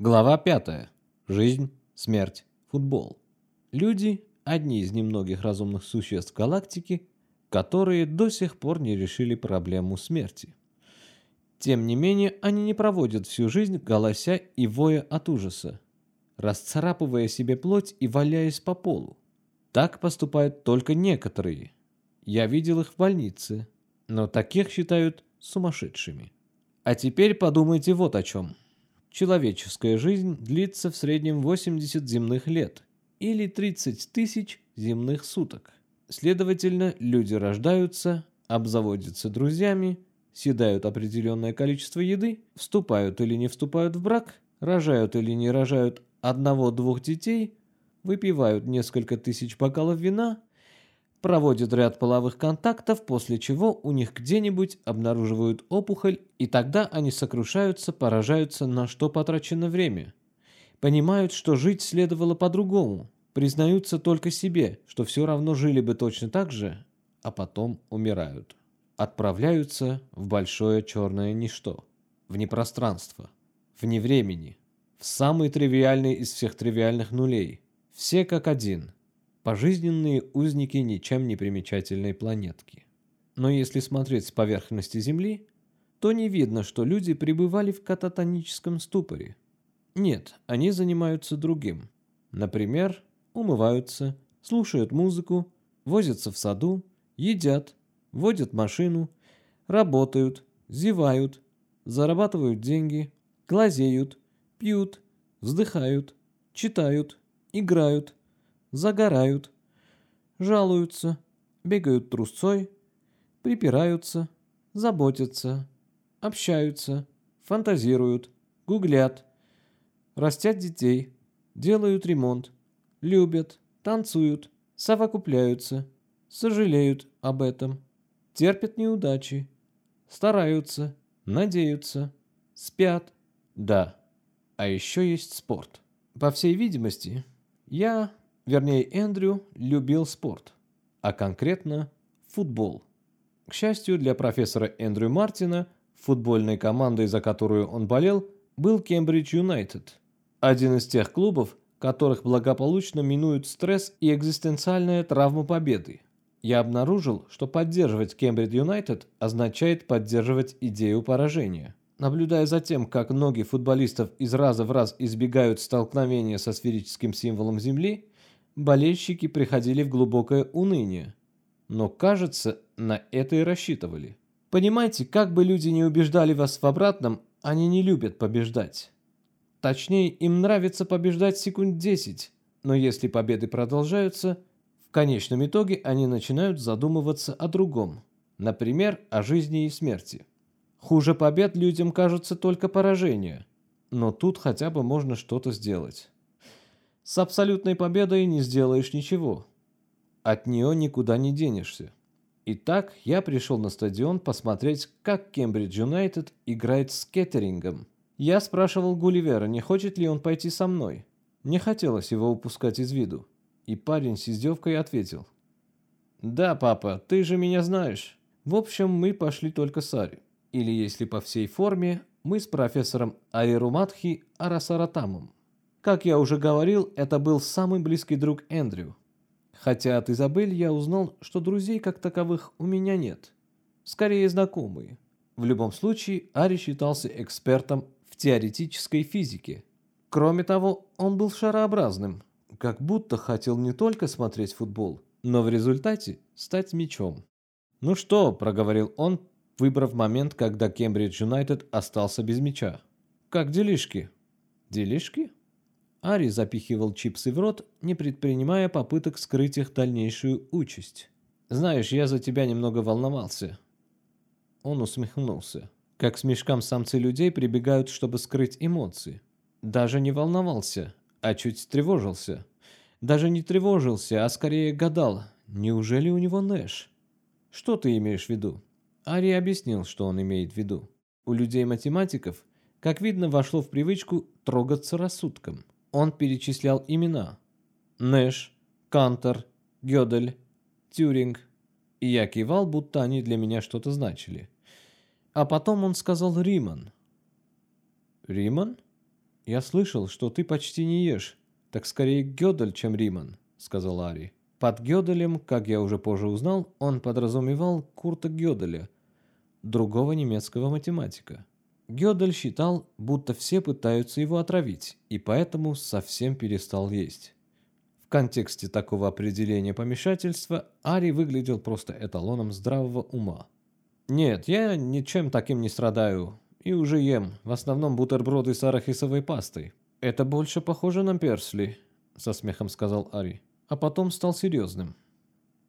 Глава 5. Жизнь, смерть, футбол. Люди – одни из немногих разумных существ галактики, которые до сих пор не решили проблему смерти. Тем не менее, они не проводят всю жизнь, голося и воя от ужаса, расцарапывая себе плоть и валяясь по полу. Так поступают только некоторые. Я видел их в больнице, но таких считают сумасшедшими. А теперь подумайте вот о чем – Человеческая жизнь длится в среднем 80 земных лет или 30 тысяч земных суток. Следовательно, люди рождаются, обзаводятся друзьями, съедают определенное количество еды, вступают или не вступают в брак, рожают или не рожают одного-двух детей, выпивают несколько тысяч бокалов вина – проводят ряд половых контактов, после чего у них где-нибудь обнаруживают опухоль, и тогда они сокрушаются, поражаются, на что потрачено время. Понимают, что жить следовало по-другому, признаются только себе, что все равно жили бы точно так же, а потом умирают. Отправляются в большое черное ничто, в непространство, вне времени, в самый тривиальный из всех тривиальных нулей. Все как один – пожизненные узники ничем не примечательной планетки. Но если смотреть с поверхности Земли, то не видно, что люди пребывали в кататоническом ступоре. Нет, они занимаются другим. Например, умываются, слушают музыку, возятся в саду, едят, водят машину, работают, зевают, зарабатывают деньги, глазеют, пьют, вздыхают, читают, играют, загорают, жалуются, бегают трусцой, припираются, заботятся, общаются, фантазируют, гуглят, растят детей, делают ремонт, любят, танцуют, совокупляются, сожалеют об этом, терпят неудачи, стараются, надеются, спят. Да, а еще есть спорт. По всей видимости, я вернее Эндрю, любил спорт, а конкретно футбол. К счастью для профессора Эндрю Мартина, футбольной командой, за которую он болел, был Кембридж Юнайтед, один из тех клубов, которых благополучно минуют стресс и экзистенциальная травма победы. Я обнаружил, что поддерживать Кембридж Юнайтед означает поддерживать идею поражения. Наблюдая за тем, как ноги футболистов из раза в раз избегают столкновения со сферическим символом Земли, болельщики приходили в глубокое уныние. Но, кажется, на это и рассчитывали. Понимаете, как бы люди не убеждали вас в обратном, они не любят побеждать. Точнее, им нравится побеждать секунд 10, но если победы продолжаются, в конечном итоге они начинают задумываться о другом, например, о жизни и смерти. Хуже побед людям кажутся только поражения, но тут хотя бы можно что-то сделать. С абсолютной победой не сделаешь ничего. От нее никуда не денешься. Итак, я пришел на стадион посмотреть, как Кембридж Юнайтед играет с Кеттерингом. Я спрашивал Гулливера, не хочет ли он пойти со мной. Не хотелось его упускать из виду. И парень с издевкой ответил. «Да, папа, ты же меня знаешь. В общем, мы пошли только с Ари. Или, если по всей форме, мы с профессором Арируматхи Арасаратамом. Как я уже говорил, это был самый близкий друг Эндрю. Хотя от Изабель я узнал, что друзей как таковых у меня нет. Скорее знакомые. В любом случае, Ари считался экспертом в теоретической физике. Кроме того, он был шарообразным, как будто хотел не только смотреть футбол, но в результате стать мячом. «Ну что», – проговорил он, выбрав момент, когда Кембридж Юнайтед остался без мяча. «Как делишки?» «Делишки?» Ари запихивал чипсы в рот, не предпринимая попыток скрыть их дальнейшую участь. «Знаешь, я за тебя немного волновался». Он усмехнулся. Как с мешкам самцы людей прибегают, чтобы скрыть эмоции. Даже не волновался, а чуть тревожился. Даже не тревожился, а скорее гадал, неужели у него Нэш? Что ты имеешь в виду? Ари объяснил, что он имеет в виду. У людей-математиков, как видно, вошло в привычку трогаться рассудком. Он перечислял имена. Нэш, Кантер, Гёдель, Тюринг. И я кивал, будто они для меня что-то значили. А потом он сказал Риман. Риман? «Я слышал, что ты почти не ешь. Так скорее Гёдель, чем Риман», — сказал Ари. Под Гёделем, как я уже позже узнал, он подразумевал Курта Гёделя, другого немецкого математика. Гёдель считал, будто все пытаются его отравить, и поэтому совсем перестал есть. В контексте такого определения помешательства Ари выглядел просто эталоном здравого ума. «Нет, я ничем таким не страдаю. И уже ем. В основном бутерброды с арахисовой пастой. Это больше похоже на персли», — со смехом сказал Ари. А потом стал серьезным.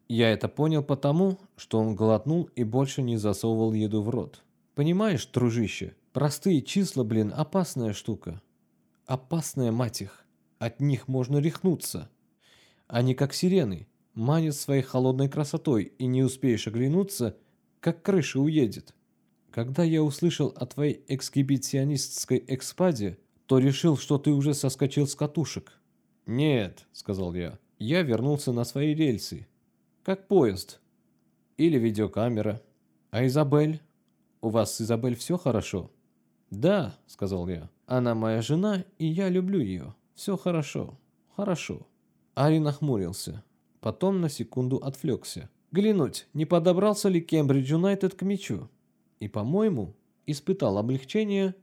Я это понял потому, что он глотнул и больше не засовывал еду в рот. «Понимаешь, дружище, простые числа, блин, опасная штука. Опасная, мать их. От них можно рехнуться. Они как сирены, манят своей холодной красотой, и не успеешь оглянуться, как крыша уедет. Когда я услышал о твоей эксгибиционистской экспаде, то решил, что ты уже соскочил с катушек. «Нет», — сказал я, — «я вернулся на свои рельсы. Как поезд. Или видеокамера. А Изабель? У вас с Изабель все хорошо?» «Да», — сказал я, — «она моя жена, и я люблю ее. Все хорошо. Хорошо». Ари нахмурился. Потом на секунду отвлекся. Глянуть, не подобрался ли Кембридж Юнайтед к мячу и, по-моему, испытал облегчение,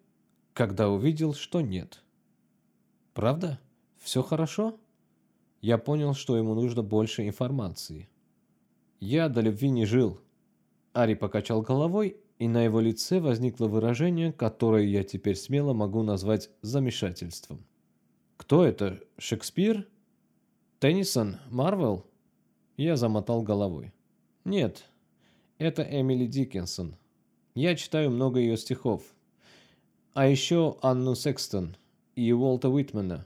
когда увидел, что нет. Правда? Все хорошо? Я понял, что ему нужно больше информации. Я до любви не жил. Ари покачал головой, и на его лице возникло выражение, которое я теперь смело могу назвать замешательством. Кто это? Шекспир? Теннисон? Марвел? Я замотал головой. Нет, это Эмили Диккенсон. Я читаю много ее стихов. А еще Анну Секстон и Уолта Уитмена.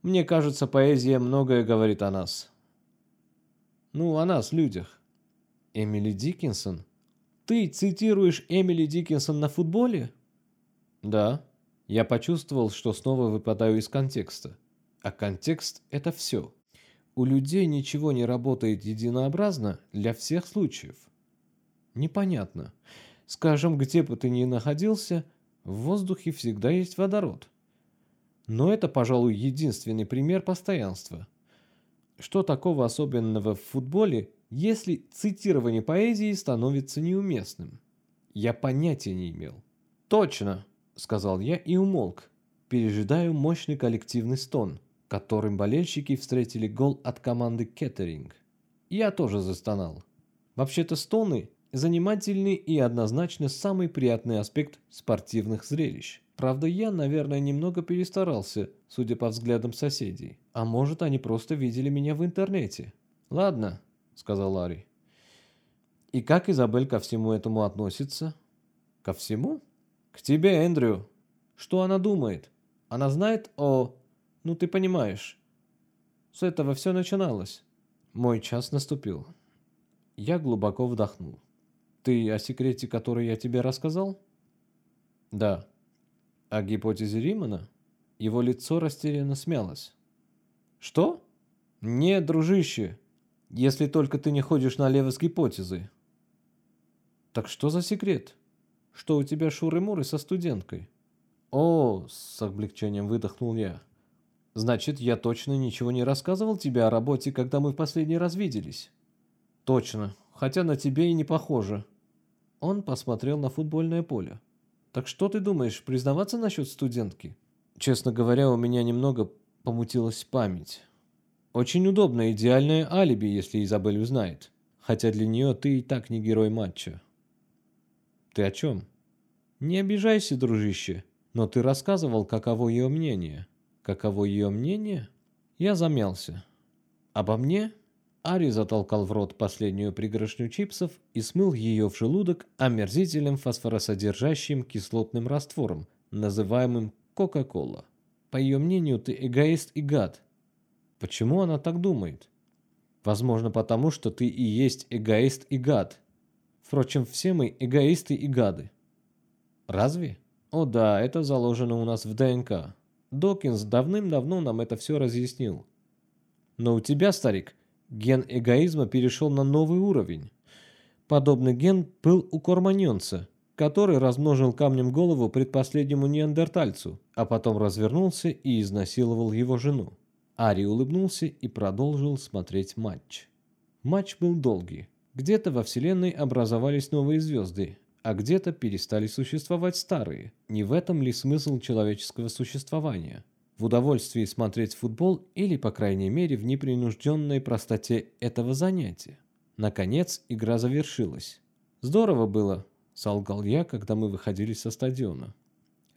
Мне кажется, поэзия многое говорит о нас. Ну, о нас, людях. Эмили Диккенсон? Ты цитируешь Эмили Диккенсон на футболе? Да. Я почувствовал, что снова выпадаю из контекста. А контекст – это все. У людей ничего не работает единообразно для всех случаев. Непонятно. Скажем, где бы ты ни находился, в воздухе всегда есть водород. Но это, пожалуй, единственный пример постоянства. Что такого особенного в футболе, если цитирование поэзии становится неуместным? Я понятия не имел. «Точно!» – сказал я и умолк. Пережидаю мощный коллективный стон, которым болельщики встретили гол от команды Кеттеринг. Я тоже застонал. Вообще-то стоны Занимательный и однозначно самый приятный аспект спортивных зрелищ. Правда, я, наверное, немного перестарался, судя по взглядам соседей. А может, они просто видели меня в интернете. «Ладно», — сказал Ларри. «И как Изабель ко всему этому относится?» «Ко всему?» «К тебе, Эндрю. Что она думает? Она знает о... Ну, ты понимаешь. С этого все начиналось». Мой час наступил. Я глубоко вдохнул. Ты о секрете, который я тебе рассказал? Да. О гипотезе Римана? Его лицо растерянно смялось. Что? Нет, дружище. Если только ты не ходишь налево с гипотезой. Так что за секрет? Что у тебя шуры-муры со студенткой? О, с облегчением выдохнул я. Значит, я точно ничего не рассказывал тебе о работе, когда мы в последний раз виделись? Точно, хотя на тебе и не похоже. Он посмотрел на футбольное поле. «Так что ты думаешь, признаваться насчет студентки?» «Честно говоря, у меня немного помутилась память. Очень удобное, идеальное алиби, если Изабель узнает. Хотя для нее ты и так не герой матча». «Ты о чем?» «Не обижайся, дружище, но ты рассказывал, каково ее мнение». «Каково ее мнение?» Я замялся. «Обо мне?» Ари затолкал в рот последнюю пригоршню чипсов и смыл ее в желудок омерзительным фосфоросодержащим кислотным раствором, называемым Кока-Кола. По ее мнению, ты эгоист и гад. Почему она так думает? Возможно, потому что ты и есть эгоист и гад. Впрочем, все мы эгоисты и гады. Разве? О да, это заложено у нас в ДНК. Докинс давным-давно нам это все разъяснил. Но у тебя, старик, Ген эгоизма перешел на новый уровень. Подобный ген был у корманьонца, который размножил камнем голову предпоследнему неандертальцу, а потом развернулся и изнасиловал его жену. Ари улыбнулся и продолжил смотреть матч. Матч был долгий. Где-то во Вселенной образовались новые звезды, а где-то перестали существовать старые. Не в этом ли смысл человеческого существования? В удовольствии смотреть футбол или, по крайней мере, в непринужденной простоте этого занятия? Наконец, игра завершилась. Здорово было, солгал я, когда мы выходили со стадиона.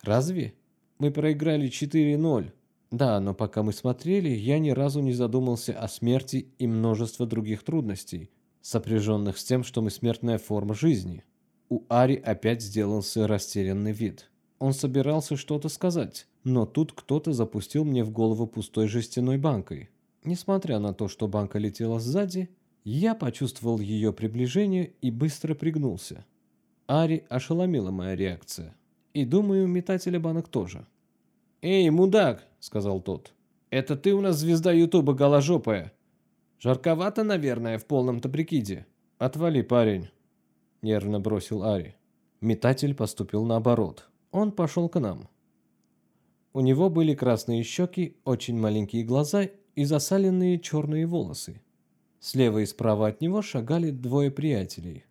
Разве? Мы проиграли 4-0. Да, но пока мы смотрели, я ни разу не задумался о смерти и множество других трудностей, сопряженных с тем, что мы смертная форма жизни. У Ари опять сделался растерянный вид. Он собирался что-то сказать, но тут кто-то запустил мне в голову пустой жестяной банкой. Несмотря на то, что банка летела сзади, я почувствовал ее приближение и быстро пригнулся. Ари ошеломила моя реакция. И думаю, метателя банок тоже. «Эй, мудак!» — сказал тот. «Это ты у нас звезда Ютуба голожопая. Жарковато, наверное, в полном-то прикиде. Отвали, парень!» — нервно бросил Ари. Метатель поступил наоборот. Он пошел к нам. У него были красные щеки, очень маленькие глаза и засаленные черные волосы. Слева и справа от него шагали двое приятелей.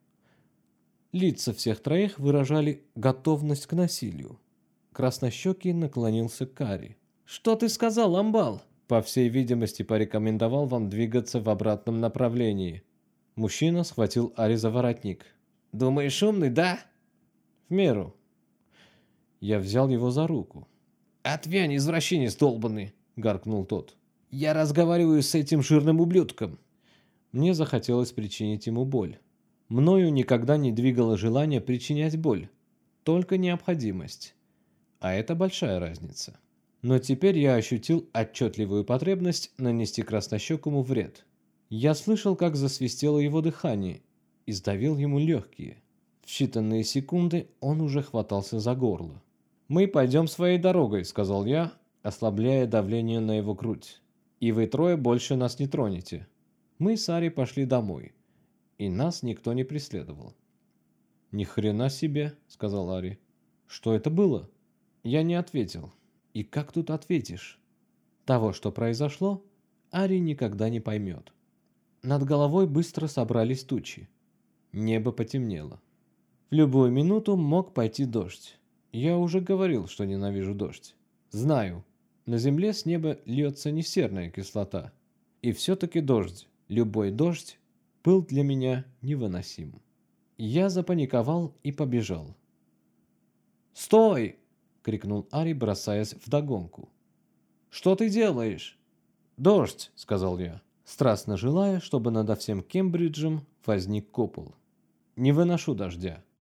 Лица всех троих выражали готовность к насилию. Краснощекий наклонился к Кари. «Что ты сказал, Амбал?» «По всей видимости, порекомендовал вам двигаться в обратном направлении». Мужчина схватил Ари за воротник. «Думаешь, умный, да?» «В меру». Я взял его за руку. «Отвянь, извращенец долбанный!» — гаркнул тот. «Я разговариваю с этим жирным ублюдком. Мне захотелось причинить ему боль. Мною никогда не двигало желание причинять боль, только необходимость. А это большая разница. Но теперь я ощутил отчетливую потребность нанести краснощекому вред. Я слышал, как засвистело его дыхание, и сдавил ему легкие. В считанные секунды он уже хватался за горло. «Мы пойдем своей дорогой», — сказал я, ослабляя давление на его грудь. «И вы трое больше нас не тронете». Мы с Ари пошли домой, и нас никто не преследовал. «Ни хрена себе», — сказал Ари. «Что это было?» Я не ответил. И как тут ответишь? Того, что произошло, Ари никогда не поймет. Над головой быстро собрались тучи. Небо потемнело. В любую минуту мог пойти дождь. Я уже говорил, что ненавижу дождь. Знаю, на земле с неба льется не серная кислота. И все-таки дождь Любой дождь был для меня невыносим. Я запаниковал и побежал. «Стой!» — крикнул Ари, бросаясь в догонку. «Что ты делаешь?» «Дождь!» — сказал я, страстно желая, чтобы над всем Кембриджем возник купол. «Не выношу дождя».